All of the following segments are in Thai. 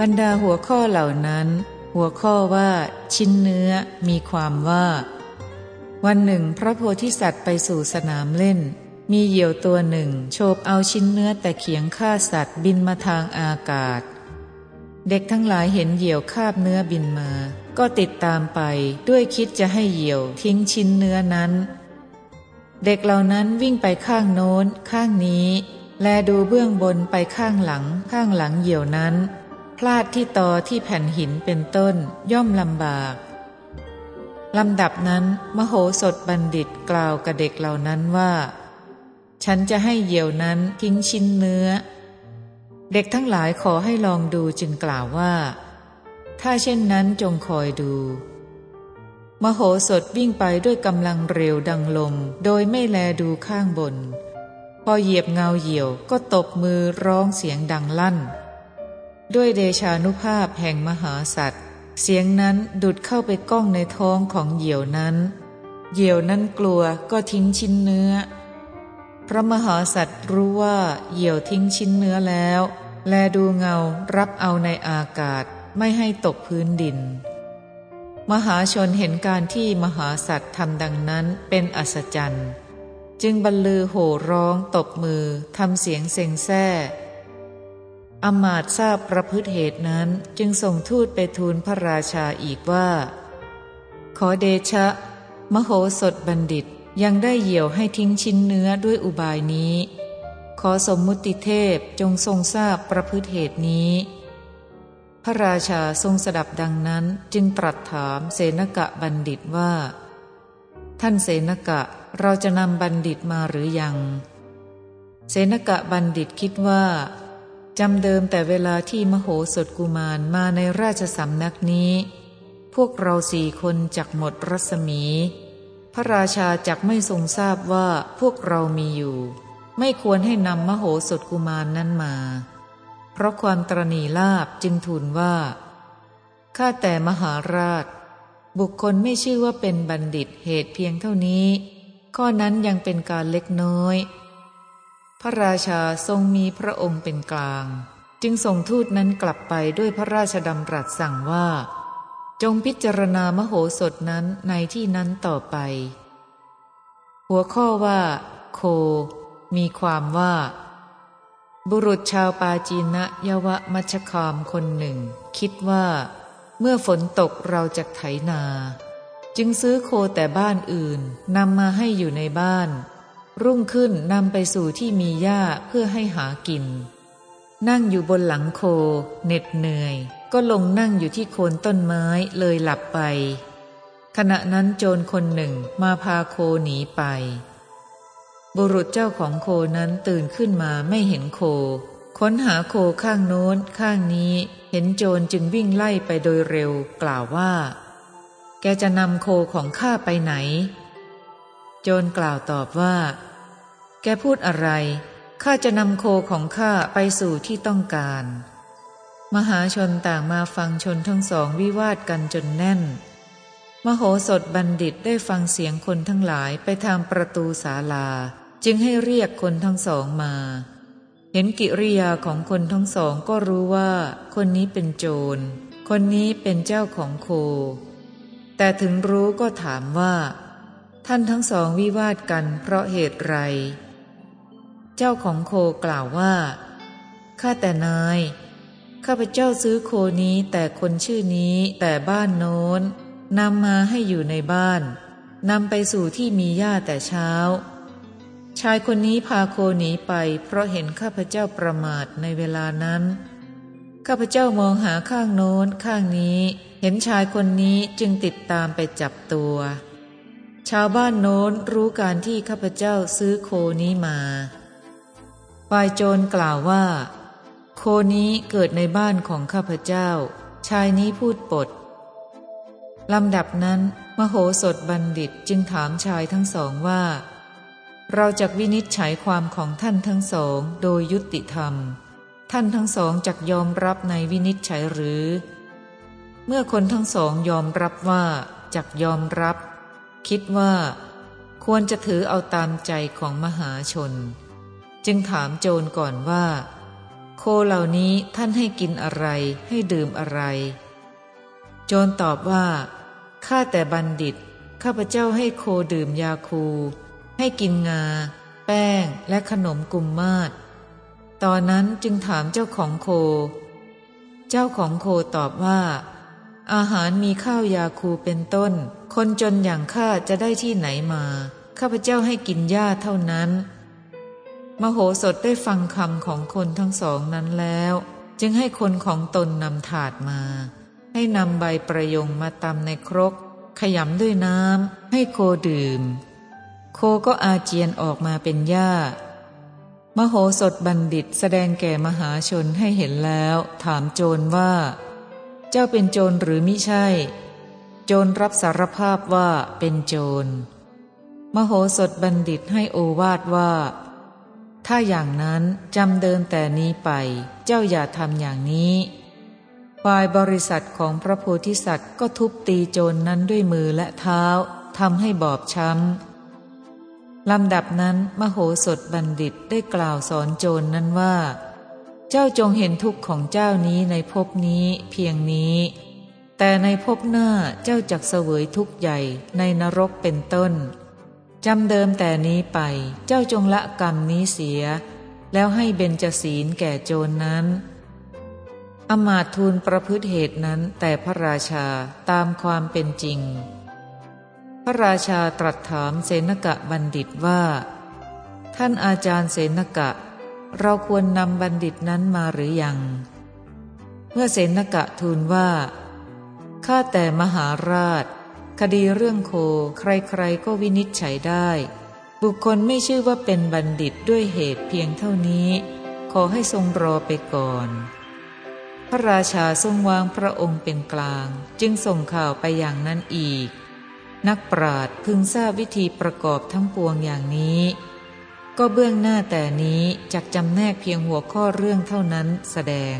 บรรดาหัวข้อเหล่านั้น หัวข้อว่า ชิ้นเนื้อมีความว่า วันหนึ่งพระโพธิสัตว์ไปสู่สนามเล่น มีเหยี่ยวตัวหนึ่งโฉบเอาชิ้นเนื้อแต่เขียงฆ่าสัตว์บินมาทางอากาศ เด็กทั้งหลายเห็นเหยี่ยวคาบเนื้อบินมา ก็ติดตามไปด้วยคิดจะให้เหยี่ยวทิ้งชิ้นเนื้อนั้น เด็กเหล่านั้นวิ่งไปข้างโน้น ข้างนี้ แลดูเบื้องบนไปข้างหลัง ข้างหลังเหยี่ยวนั้น พลาดที่ตอที่แผ่นหินเป็นต้นย่อมลำบากลำดับนั้น มโหสถบัณฑิตกล่าวกับเด็กเหล่านั้นว่า ฉันจะให้เหยี่ยวนั้นทิ้งชิ้นเนื้อ เด็กทั้งหลายขอให้ลองดูจึงกล่าวว่า ถ้าเช่นนั้นจงคอยดู มโหสถวิ่งไปด้วยกำลังเร็วดังลม โดยไม่แลดูข้างบน พอเหยียบเงาเหยี่ยวก็ตบมือร้องเสียงดังลั่น ด้วยเดชานุภาพแห่งมหาสัตว์ เสียงนั้นดุดเข้าไปก้องในท้องของเหยี่ยวนั้น เหยี่ยวนั้นกลัวก็ทิ้งชิ้นเนื้อ พระมหาสัตว์รู้ว่าเหยี่ยวทิ้งชิ้นเนื้อแล้ว แลดูเงารับเอาในอากาศไม่ให้ตกพื้นดิน มหาชนเห็นการที่มหาสัตว์ทำดังนั้นเป็นอัศจรรย์ จึงบรรลือโห่ร้องตบมือทำเสียงเซ็งแซ่ อมาตทราบประพฤติเหตุนั้นจึงส่งทูตไปทูลพระราชาอีกว่า ขอเดชะ มโหสถบัณฑิตยังได้เหี่ยวให้ทิ้งชิ้นเนื้อด้วยอุบายนี้ ขอสมมุติเทพจงทรงทราบประพฤติเหตุนี้ พระราชาทรงสดับดังนั้นจึงตรัสถามเสนกะบัณฑิตว่า ท่านเสนกะเราจะนำบัณฑิตมาหรือยัง เสนกะบัณฑิตคิดว่า จำเดิมแต่เวลาที่มโหสถกุมารมาในราชสำนักนี้ พวกเราสี่คนจักหมดรัศมี พระราชาจักไม่ทรงทราบว่าพวกเรามีอยู่ ไม่ควรให้นำมโหสถกุมารนนั้นมา เพราะความตรณีลาบจึงทูลว่า ข้าแต่มหาราช บุคคลไม่ชื่อว่าเป็นบัณฑิตเหตุเพียงเท่านี้ ข้อนั้นยังเป็นการเล็กน้อย พระราชาทรงมีพระองค์เป็นกลาง จึงส่งทูตนั้นกลับไปด้วยพระราชดำรัสสั่งว่า จงพิจารณามโหสถนั้นในที่นั้นต่อไป หัวข้อว่า โค มีความว่า บุรุษชาวปาจีนะยวะมัชคามคนหนึ่ง คิดว่า เมื่อฝนตกเราจะไถนา จึงซื้อโคแต่บ้านอื่นนำมาให้อยู่ในบ้าน รุ่งขึ้นนำไปสู่ที่มีหญ้าเพื่อให้หากิน นั่งอยู่บนหลังโค เหน็ดเหนื่อย ก็ลงนั่งอยู่ที่โคนต้นไม้เลยหลับไป ขณะนั้นโจรคนหนึ่งมาพาโคหนีไป บุรุษเจ้าของโคนั้นตื่นขึ้นมาไม่เห็นโค ค้นหาโคข้างโน้นข้างนี้ เห็นโจรจึงวิ่งไล่ไปโดยเร็วกล่าวว่า แกจะนำโคของข้าไปไหนโจรกล่าวตอบว่า กพูดอะไร ข้าจะนำโคของข้าไปสู่ที่ต้องการ มหาชนต่างมาฟังชนทั้งสองวิวาทกันจนแน่น มโหสถบัณฑิตได้ฟังเสียงคนทั้งหลายไปทางประตูศาลา จึงให้เรียกคนทั้งสองมา เห็นกิริยาของคนทั้งสองก็รู้ว่า คนนี้เป็นโจร คนนี้เป็นเจ้าของโค แต่ถึงรู้ก็ถามว่าท่านทั้งสองวิวาทกันเพราะเหตุไร เจ้าของโคกล่าวว่า ข้าแต่นาย ข้าพเจ้าซื้อโคนี้แต่คนชื่อนี้แต่บ้านโน้นนำมาให้อยู่ในบ้านนำไปสู่ที่มีหญ้าแต่เช้า ชายคนนี้พาโคหนีไป เพราะเห็นข้าพเจ้าประมาทในเวลานั้น ข้าพเจ้ามองหาข้างโน้นข้างนี้ เห็นชายคนนี้จึงติดตามไปจับตัว ชาวบ้านโน้นรู้การที่ข้าพเจ้าซื้อโคนี้มา ฝ่ายโจรกล่าวว่า โคนี้เกิดในบ้านของข้าพเจ้า ชายนี้พูดปดลำดับนั้น มโหสถบัณฑิตจึงถามชายทั้งสองว่า เราจะวินิจฉัยความของท่านทั้งสองโดยยุติธรรม ท่านทั้งสองจักยอมรับในวินิจฉัยหรือ เมื่อคนทั้งสองยอมรับว่าจักยอมรับ คิดว่า ควรจะถือเอาตามใจของมหาชน จึงถามโจรก่อนว่า โคเหล่านี้ท่านให้กินอะไรให้ดื่มอะไร โจรตอบว่าข้าแต่บัณฑิต ข้าพเจ้าให้โคดื่มยาคู ให้กินงา แป้งและขนมกุมมาศตอนนั้นจึงถามเจ้าของโค เจ้าของโคตอบว่า อาหารมีข้าวยาคูเป็นต้น คนจนอย่างข้าจะได้ที่ไหนมา ข้าพเจ้าให้กินหญ้าเท่านั้น มโหสถได้ฟังคำของคนทั้งสองนั้นแล้ว จึงให้คนของตนนำถาดมา ให้นำใบประยงมาตำในครก ขยำด้วยน้ำให้โคดื่ม โคก็อาเจียนออกมาเป็นหญ้ามโหสถบัณฑิตแสดงแก่มหาชนให้เห็นแล้ว ถามโจรว่า เจ้าเป็นโจรหรือมิใช่ โจรรับสารภาพว่าเป็นโจร มโหสถบัณฑิตให้โอวาทว่า ถ้าอย่างนั้นจำเดินแต่นี้ไป เจ้าอย่าทำอย่างนี้ ฝ่ายบริษัทของพระโพธิสัตว์ก็ทุบตีโจรนนั้นด้วยมือและเท้าทำให้บอบช้ำลำดับนั้นมโหสถบัณฑิตได้กล่าวสอนโจรนนั้นว่า เจ้าจงเห็นทุกข์ของเจ้านี้ในภพนี้เพียงนี้ แต่ในภพหน้าเจ้าจักเสวยทุกข์ใหญ่ในนรกเป็นต้น จำเดิมแต่นี้ไปเจ้าจงละกรรมนี้เสีย แล้วให้เบญจศีลแก่โจรนนั้น อมาตทูลประพฤติเหตุนั้นแต่พระราชาตามความเป็นจริง พระราชาตรัสถามเสนกะบัณฑิตว่า ท่านอาจารย์เสนกะ เราควรนำบัณฑิตนั้นมาหรือยัง เมื่อเสนกะทูลว่าข้าแต่มหาราช คดีเรื่องโคใครๆก็วินิจฉัยได้ บุคคลไม่ชื่อว่าเป็นบัณฑิตด้วยเหตุเพียงเท่านี้ ขอให้ทรงรอไปก่อน พระราชาทรงวางพระองค์เป็นกลาง จึงส่งข่าวไปอย่างนั้นอีก นักปราดพึงทราบวิธีประกอบทั้งปวงอย่างนี้ ก็เบื้องหน้าแต่นี้จักจำแนกเพียงหัวข้อเรื่องเท่านั้นแสดง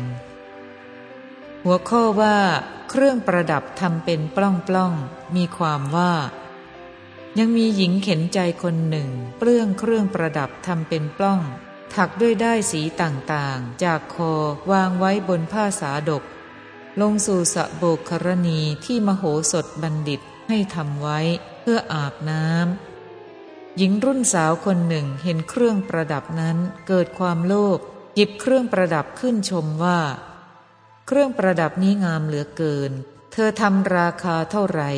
หัวข้อว่าเครื่องประดับทำเป็นปล้องปล้องมีความว่า ยังมีหญิงเข็นใจคนหนึ่ง เปลื้องเครื่องประดับทำเป็นปล้อง ถักด้วยได้สีต่างๆ จากคอวางไว้บนผ้าสาดก ลงสู่สะโบกครณีที่มโหสถบัณฑิตให้ทำไว้เพื่ออาบน้ำหญิงรุ่นสาวคนหนึ่งเห็นเครื่องประดับนั้นเกิดความโลภหยิบเครื่องประดับขึ้นชมว่า เครื่องประดับนี้งามเหลือเกิน เธอทำราคาเท่าไหร่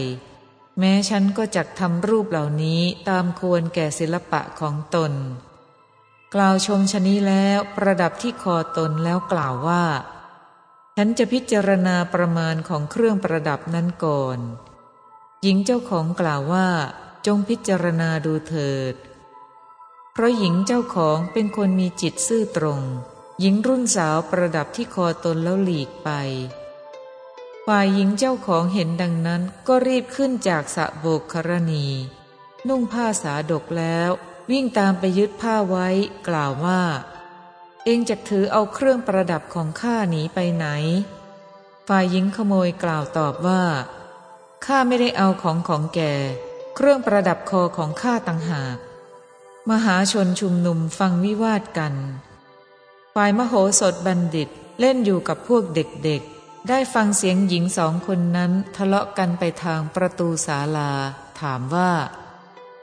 แม้ฉันก็จักทำรูปเหล่านี้ตามควรแก่ศิลปะของตน กล่าวชมชนี้แล้วประดับที่คอตนแล้วกล่าวว่า ฉันจะพิจารณาประมาณของเครื่องประดับนั้นก่อน หญิงเจ้าของกล่าวว่า จงพิจารณาดูเถิด เพราะหญิงเจ้าของเป็นคนมีจิตซื่อตรง หญิงรุ่นสาวประดับที่คอตนแล้วหลีกไป ฝ่ายหญิงเจ้าของเห็นดังนั้นก็รีบขึ้นจากสะโบกครณี นุ่งผ้าสาดกแล้ว วิ่งตามไปยึดผ้าไว้ กล่าวว่า เองจะถือเอาเครื่องประดับของข้าหนีไปไหน ฝ่ายหญิงขโมยกล่าวตอบว่าข้าไม่ได้เอาของของแกเครื่องประดับคอของข้าต่างหาก มหาชนชุมนุมฟังวิวาทกัน ฝ่ายมโหสถบัณฑิตเล่นอยู่กับพวกเด็กๆ ได้ฟังเสียงหญิงสองคนนั้นทะเลาะกันไปทางประตูศาลา ถามว่า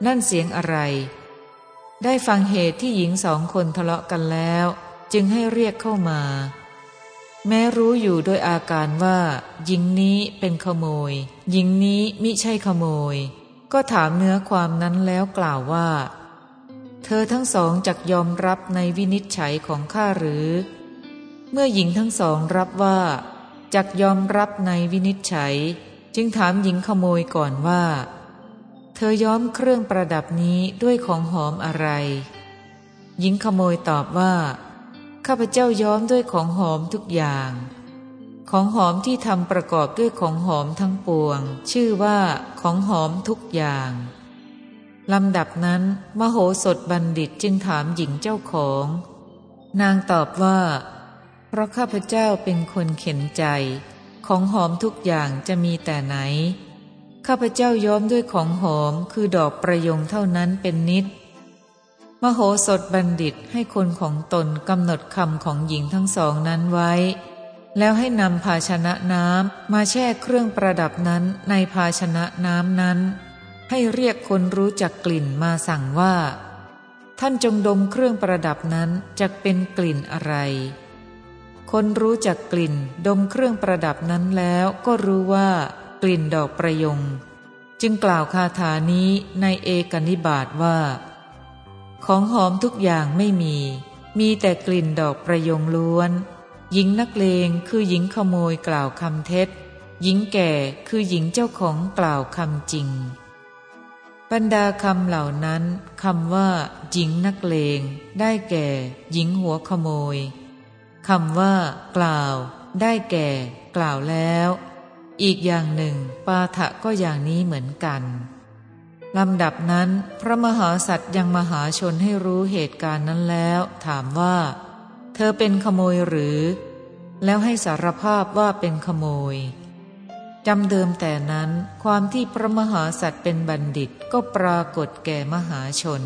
นั่นเสียงอะไร ได้ฟังเหตุที่หญิงสองคนทะเลาะกันแล้ว จึงให้เรียกเข้ามา แม้รู้อยู่โดยอาการว่า หญิงนี้เป็นขโมย หญิงนี้มิใช่ขโมย ก็ถามเนื้อความนั้นแล้วกล่าวว่า เธอทั้งสองจักยอมรับในวินิจฉัยของข้าหรือ เมื่อหญิงทั้งสองรับว่าจักยอมรับในวินิจฉัย จึงถามหญิงขโมยก่อนว่า เธอย้อมเครื่องประดับนี้ด้วยของหอมอะไร หญิงขโมยตอบว่า ข้าพเจ้าย้อมด้วยของหอมทุกอย่าง ของหอมที่ทำประกอบด้วยของหอมทั้งปวง ชื่อว่าของหอมทุกอย่าง ลำดับนั้น มโหสถบัณฑิตจึงถามหญิงเจ้าของ นางตอบว่า เพราะข้าพเจ้าเป็นคนเข็นใจ ของหอมทุกอย่างจะมีแต่ไหน ข้าพเจ้าย้อมด้วยของหอมคือดอกประยงเท่านั้นเป็นนิด มโหสถบัณฑิตให้คนของตนกำหนดคำของหญิงทั้งสองนั้นไว้ แล้วให้นำภาชนะน้ำมาแช่เครื่องประดับนั้นในภาชนะน้ำนั้น ให้เรียกคนรู้จักกลิ่นมาสั่งว่า ท่านจงดมเครื่องประดับนั้นจะเป็นกลิ่นอะไร คนรู้จักกลิ่นดมเครื่องประดับนั้นแล้วก็รู้ว่า กลิ่นดอกประยง จึงกล่าวคาถานี้ในเอกนิบาตว่า ของหอมทุกอย่างไม่มี มีแต่กลิ่นดอกประยงล้วน หญิงนักเลงคือหญิงขโมยกล่าวคำเท็จ หญิงแก่คือหญิงเจ้าของกล่าวคำจริง บรรดาคำเหล่านั้นคำว่า หญิงนักเลง ได้แก่ หญิงหัวขโมยคำว่า กล่าว ได้แก่ กล่าวแล้ว อีกอย่างหนึ่ง ปาฐะก็อย่างนี้เหมือนกันลำดับนั้น พระมหาสัตว์ยังมหาชนให้รู้เหตุการณ์นั้นแล้ว ถามว่า เธอเป็นขโมยหรือ แล้วให้สารภาพว่าเป็นขโมย จำเดิมแต่นั้นความที่พระมหาสัตว์เป็นบัณฑิตก็ปรากฏแก่มหาชน